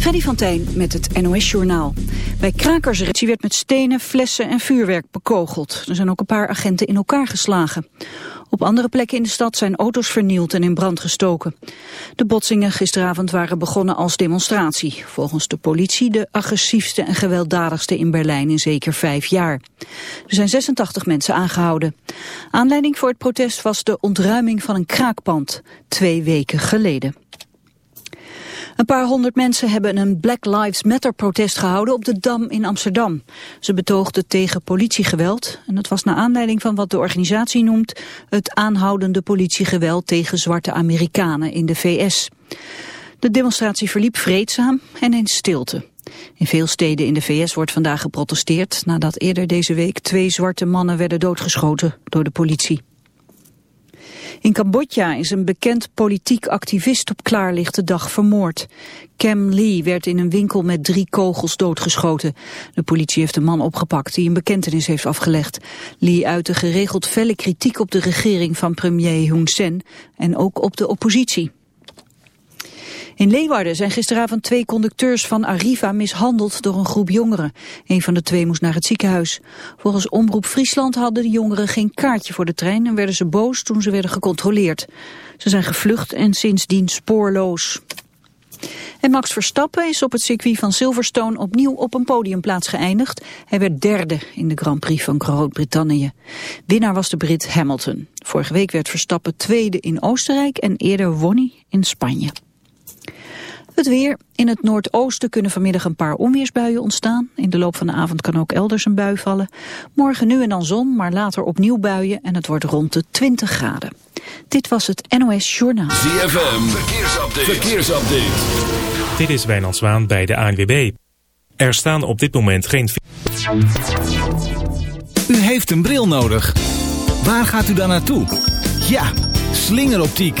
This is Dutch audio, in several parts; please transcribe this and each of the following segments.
Freddy van Tijn met het NOS-journaal. Bij krakersretie werd met stenen, flessen en vuurwerk bekogeld. Er zijn ook een paar agenten in elkaar geslagen. Op andere plekken in de stad zijn auto's vernield en in brand gestoken. De botsingen gisteravond waren begonnen als demonstratie. Volgens de politie de agressiefste en gewelddadigste in Berlijn in zeker vijf jaar. Er zijn 86 mensen aangehouden. Aanleiding voor het protest was de ontruiming van een kraakpand, twee weken geleden. Een paar honderd mensen hebben een Black Lives Matter protest gehouden op de Dam in Amsterdam. Ze betoogden tegen politiegeweld en dat was naar aanleiding van wat de organisatie noemt het aanhoudende politiegeweld tegen zwarte Amerikanen in de VS. De demonstratie verliep vreedzaam en in stilte. In veel steden in de VS wordt vandaag geprotesteerd nadat eerder deze week twee zwarte mannen werden doodgeschoten door de politie. In Cambodja is een bekend politiek activist op klaarlichte dag vermoord. Cam Lee werd in een winkel met drie kogels doodgeschoten. De politie heeft een man opgepakt die een bekentenis heeft afgelegd. Lee uitte geregeld felle kritiek op de regering van premier Hun Sen en ook op de oppositie. In Leeuwarden zijn gisteravond twee conducteurs van Arriva mishandeld door een groep jongeren. Een van de twee moest naar het ziekenhuis. Volgens Omroep Friesland hadden de jongeren geen kaartje voor de trein en werden ze boos toen ze werden gecontroleerd. Ze zijn gevlucht en sindsdien spoorloos. En Max Verstappen is op het circuit van Silverstone opnieuw op een podiumplaats geëindigd. Hij werd derde in de Grand Prix van Groot-Brittannië. Winnaar was de Brit Hamilton. Vorige week werd Verstappen tweede in Oostenrijk en eerder won hij in Spanje. Het weer. In het noordoosten kunnen vanmiddag een paar onweersbuien ontstaan. In de loop van de avond kan ook elders een bui vallen. Morgen nu en dan zon, maar later opnieuw buien en het wordt rond de 20 graden. Dit was het NOS Journaal. ZFM. Verkeersupdate. Verkeersupdate. Dit is Wijnand Zwaan bij de ANWB. Er staan op dit moment geen... U heeft een bril nodig. Waar gaat u dan naartoe? Ja, slingeroptiek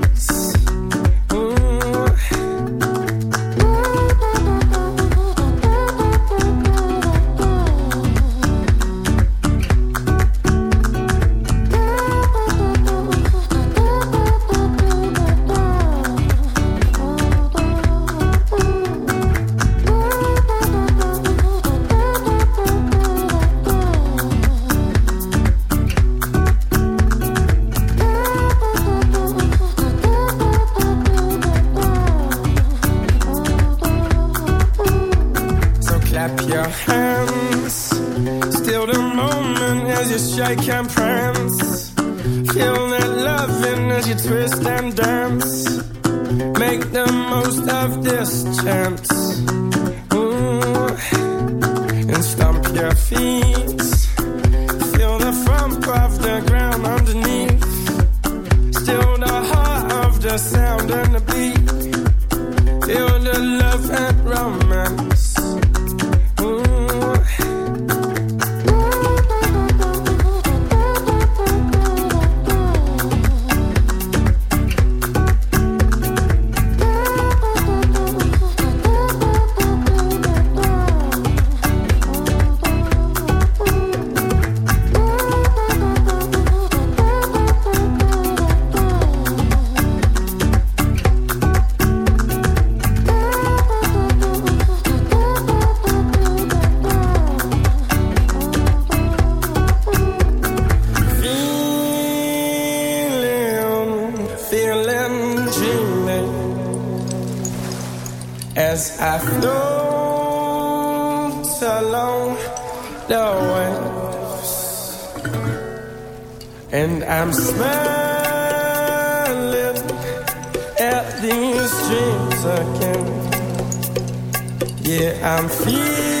Don't tell the waves And I'm smiling at these dreams again. Yeah, I'm feeling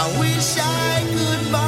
I wish I could buy.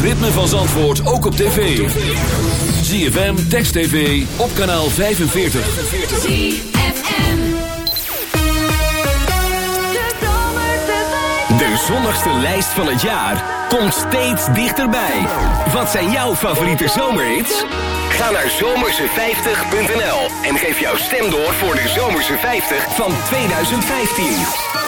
ritme van Zandvoort ook op tv. ZFM, Text TV, op kanaal 45. De zonnigste lijst van het jaar komt steeds dichterbij. Wat zijn jouw favoriete zomerhits? Ga naar zomerse50.nl en geef jouw stem door voor de Zomerse 50 van 2015.